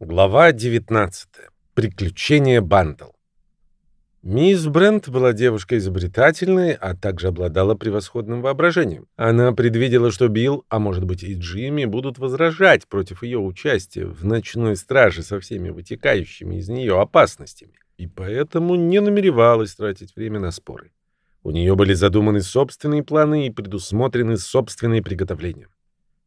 Глава 19. Приключения Бандл. Мисс Брент была девушкой изобретательной, а также обладала превосходным воображением. Она предвидела, что Билл, а может быть и Джимми, будут возражать против ее участия в ночной страже со всеми вытекающими из нее опасностями, и поэтому не намеревалась тратить время на споры. У нее были задуманы собственные планы и предусмотрены собственные приготовления.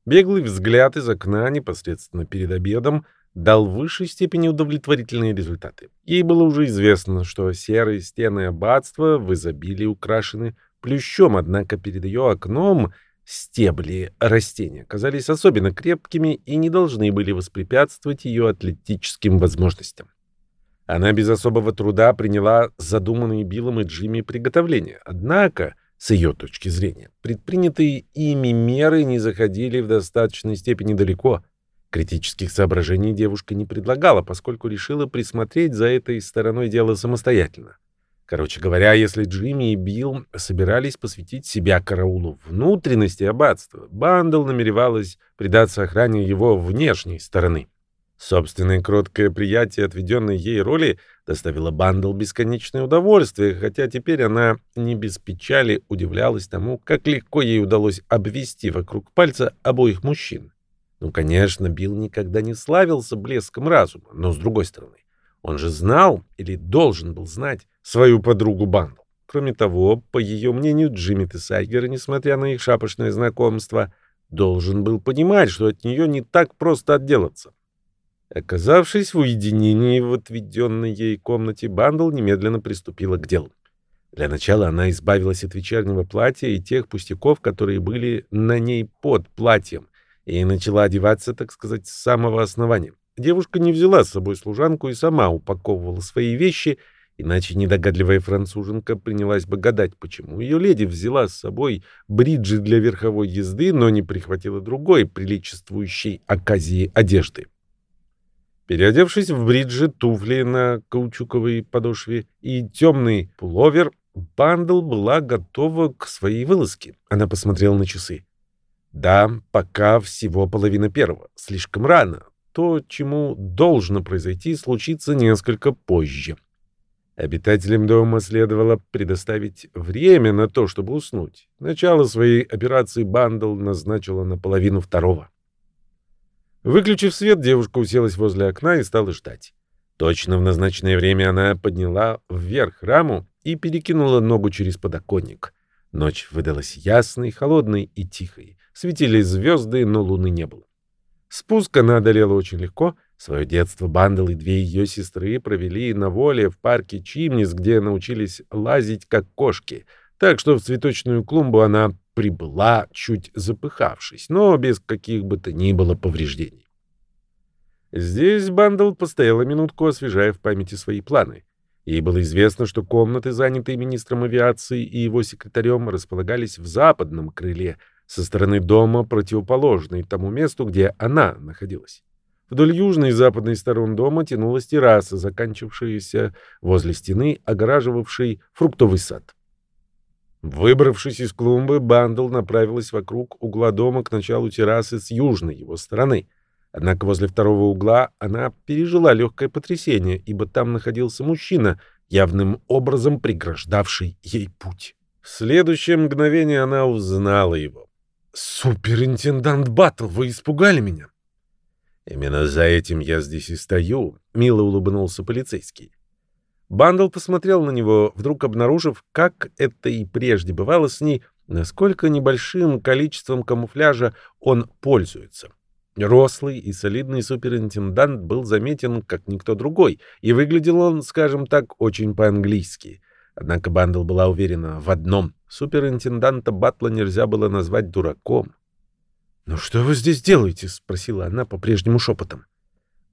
Беглый взгляд из окна непосредственно перед обедом — дал в высшей степени удовлетворительные результаты. Ей было уже известно, что серые стены аббатства в изобилии украшены плющом, однако перед ее окном стебли растения казались особенно крепкими и не должны были воспрепятствовать ее атлетическим возможностям. Она без особого труда приняла задуманные Биллом и Джимми приготовления, однако, с ее точки зрения, предпринятые ими меры не заходили в достаточной степени далеко — Критических соображений девушка не предлагала, поскольку решила присмотреть за этой стороной дела самостоятельно. Короче говоря, если Джимми и Билл собирались посвятить себя караулу внутренности аббатства, Бандл намеревалась предаться охране его внешней стороны. Собственное кроткое приятие отведенной ей роли доставило Бандл бесконечное удовольствие, хотя теперь она не без печали удивлялась тому, как легко ей удалось обвести вокруг пальца обоих мужчин. Ну, конечно, Билл никогда не славился блеском разума, но с другой стороны, он же знал или должен был знать свою подругу Бандл. Кроме того, по ее мнению, Джимми Тесайгер, несмотря на их шапошное знакомство, должен был понимать, что от нее не так просто отделаться. Оказавшись в уединении в отведенной ей комнате, Бандл немедленно приступила к делу. Для начала она избавилась от вечернего платья и тех пустяков, которые были на ней под платьем, и начала одеваться, так сказать, с самого основания. Девушка не взяла с собой служанку и сама упаковывала свои вещи, иначе недогадливая француженка принялась бы гадать, почему ее леди взяла с собой бриджи для верховой езды, но не прихватила другой, приличествующей оказии одежды. Переодевшись в бриджи, туфли на каучуковой подошве и темный пуловер, Бандл была готова к своей вылазке. Она посмотрела на часы. Да, пока всего половина первого. Слишком рано. То, чему должно произойти, случится несколько позже. Обитателям дома следовало предоставить время на то, чтобы уснуть. Начало своей операции Бандл назначила на половину второго. Выключив свет, девушка уселась возле окна и стала ждать. Точно в назначенное время она подняла вверх раму и перекинула ногу через подоконник. Ночь выдалась ясной, холодной и тихой. Светили звезды, но луны не было. Спуск она одолела очень легко. Свое детство Бандл и две ее сестры провели на воле в парке Чимниз, где научились лазить как кошки. Так что в цветочную клумбу она прибыла, чуть запыхавшись, но без каких бы то ни было повреждений. Здесь Бандл постояла минутку, освежая в памяти свои планы. Ей было известно, что комнаты, занятые министром авиации и его секретарем, располагались в западном крыле, со стороны дома, противоположной тому месту, где она находилась. Вдоль южной и западной сторон дома тянулась терраса, заканчивавшаяся возле стены, огораживавшей фруктовый сад. Выбравшись из клумбы, Бандл направилась вокруг угла дома к началу террасы с южной его стороны. Однако возле второго угла она пережила легкое потрясение, ибо там находился мужчина, явным образом преграждавший ей путь. В следующее мгновение она узнала его. «Суперинтендант Баттл, вы испугали меня!» «Именно за этим я здесь и стою», — мило улыбнулся полицейский. Бандл посмотрела на него, вдруг обнаружив, как это и прежде бывало с ней, насколько небольшим количеством камуфляжа он пользуется. Рослый и солидный суперинтендант был заметен как никто другой, и выглядел он, скажем так, очень по-английски — Однако Бандл была уверена в одном — суперинтенданта Баттла нельзя было назвать дураком. «Ну что вы здесь делаете?» — спросила она по-прежнему шепотом.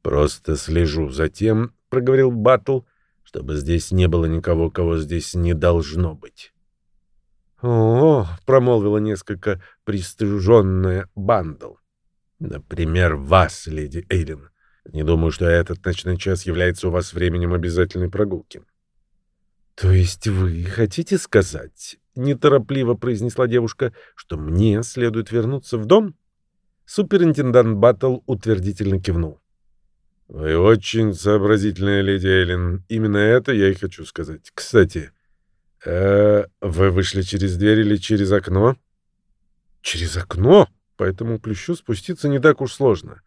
«Просто слежу за тем», — проговорил Батл, — «чтобы здесь не было никого, кого здесь не должно быть». «О, — промолвила несколько пристыженная Бандл. «Например, вас, леди Эйлин. Не думаю, что этот ночной час является у вас временем обязательной прогулки. «То есть вы хотите сказать, — неторопливо произнесла девушка, — что мне следует вернуться в дом?» Суперинтендант Баттл утвердительно кивнул. «Вы очень сообразительная, леди Эйлин. Именно это я и хочу сказать. Кстати, э, вы вышли через дверь или через окно?» «Через окно? По этому плющу спуститься не так уж сложно».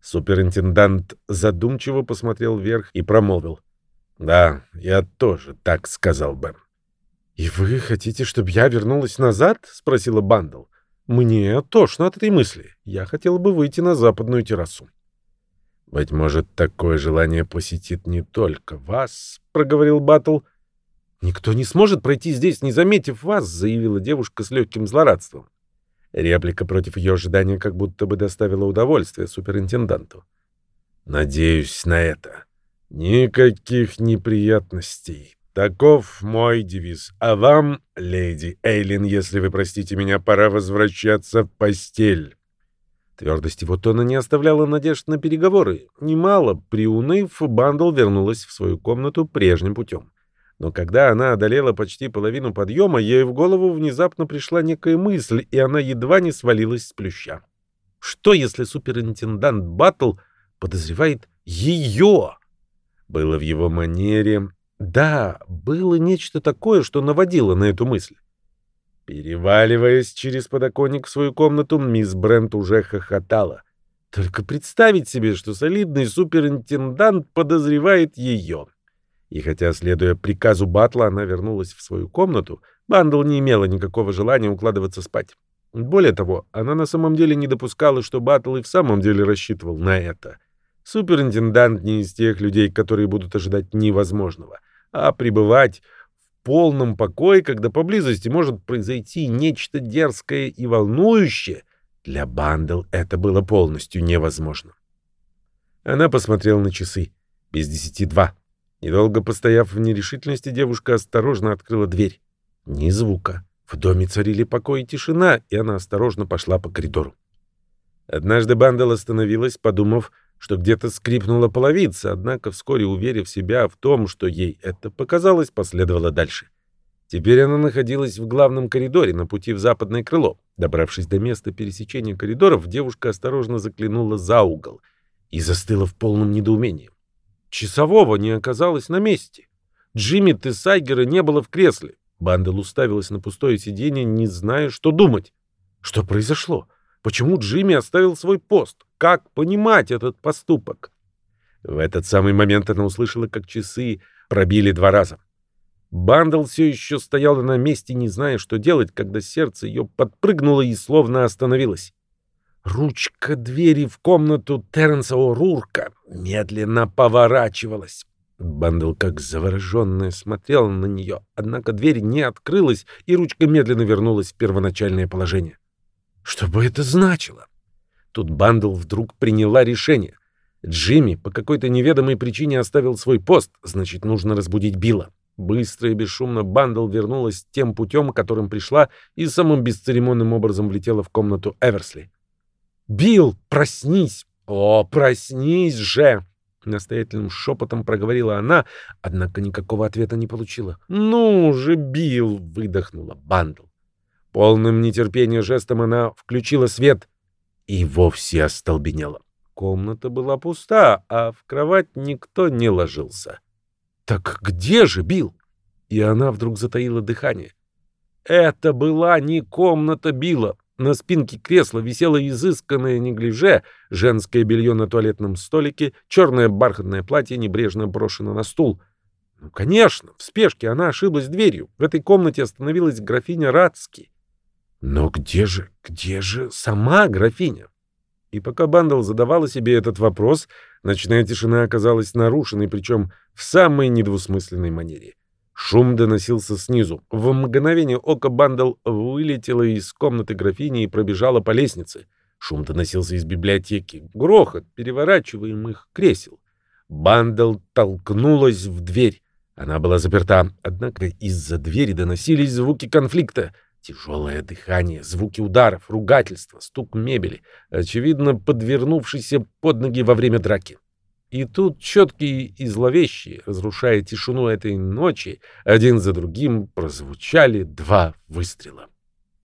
Суперинтендант задумчиво посмотрел вверх и промолвил. «Да, я тоже так сказал бы». «И вы хотите, чтобы я вернулась назад?» — спросила Бандл. «Мне тошно от этой мысли. Я хотела бы выйти на западную террасу». «Быть может, такое желание посетит не только вас», — проговорил Баттл. «Никто не сможет пройти здесь, не заметив вас», — заявила девушка с легким злорадством. Реплика против ее ожидания как будто бы доставила удовольствие суперинтенданту. «Надеюсь на это. Никаких неприятностей. Таков мой девиз. А вам, леди Эйлин, если вы простите меня, пора возвращаться в постель». Твердость его тона не оставляла надежд на переговоры. Немало приуныв, Бандл вернулась в свою комнату прежним путем. Но когда она одолела почти половину подъема, ей в голову внезапно пришла некая мысль, и она едва не свалилась с плюща. Что, если суперинтендант Баттл подозревает ее? Было в его манере... Да, было нечто такое, что наводило на эту мысль. Переваливаясь через подоконник в свою комнату, мисс Брент уже хохотала. Только представить себе, что солидный суперинтендант подозревает ее. И хотя, следуя приказу Батла, она вернулась в свою комнату, Бандл не имела никакого желания укладываться спать. Более того, она на самом деле не допускала, что Батл и в самом деле рассчитывал на это. Суперинтендант не из тех людей, которые будут ожидать невозможного, а пребывать полном покое, когда поблизости может произойти нечто дерзкое и волнующее, для Бандл это было полностью невозможно. Она посмотрела на часы. Без десяти два. Недолго постояв в нерешительности, девушка осторожно открыла дверь. Ни звука. В доме царили покой и тишина, и она осторожно пошла по коридору. Однажды Бандл остановилась, подумав, что где-то скрипнула половица, однако вскоре, уверив себя в том, что ей это показалось, последовала дальше. Теперь она находилась в главном коридоре на пути в западное крыло. Добравшись до места пересечения коридоров, девушка осторожно заглянула за угол и застыла в полном недоумении. Часового не оказалось на месте. Джимми Тесайгера не было в кресле. Бандел уставилась на пустое сиденье, не зная, что думать. Что произошло? Почему Джимми оставил свой пост? Как понимать этот поступок? В этот самый момент она услышала, как часы пробили два раза. Бандл все еще стояла на месте, не зная, что делать, когда сердце ее подпрыгнуло и словно остановилось. Ручка двери в комнату Терренса О'Рурка медленно поворачивалась. Бандл, как завороженная, смотрела на нее, однако дверь не открылась, и ручка медленно вернулась в первоначальное положение. Что бы это значило? Тут Бандл вдруг приняла решение. Джимми по какой-то неведомой причине оставил свой пост, значит, нужно разбудить Билла. Быстро и бесшумно Бандл вернулась тем путем, которым пришла, и самым бесцеремонным образом влетела в комнату Эверсли. «Билл, проснись! О, проснись же!» Настоятельным шепотом проговорила она, однако никакого ответа не получила. «Ну же, Билл!» — выдохнула Бандл. Полным нетерпением жестом она включила свет и вовсе остолбенела. Комната была пуста, а в кровать никто не ложился. Так где же Билл? И она вдруг затаила дыхание. Это была не комната Билла. На спинке кресла висело изысканное неглиже, женское белье на туалетном столике, черное бархатное платье небрежно брошено на стул. Ну, конечно, в спешке она ошиблась дверью. В этой комнате остановилась графиня Радски. Но где же, где же сама графиня? И пока Бандл задавала себе этот вопрос, ночная тишина оказалась нарушенной, причем в самой недвусмысленной манере. Шум доносился снизу. В мгновение ока Бандл вылетела из комнаты графини и пробежала по лестнице. Шум доносился из библиотеки. Грохот переворачиваемых кресел. Бандл толкнулась в дверь. Она была заперта, однако из-за двери доносились звуки конфликта. Тяжелое дыхание, звуки ударов, ругательства, стук мебели, очевидно, подвернувшийся под ноги во время драки. И тут четкие и зловещие, разрушая тишину этой ночи, один за другим прозвучали два выстрела.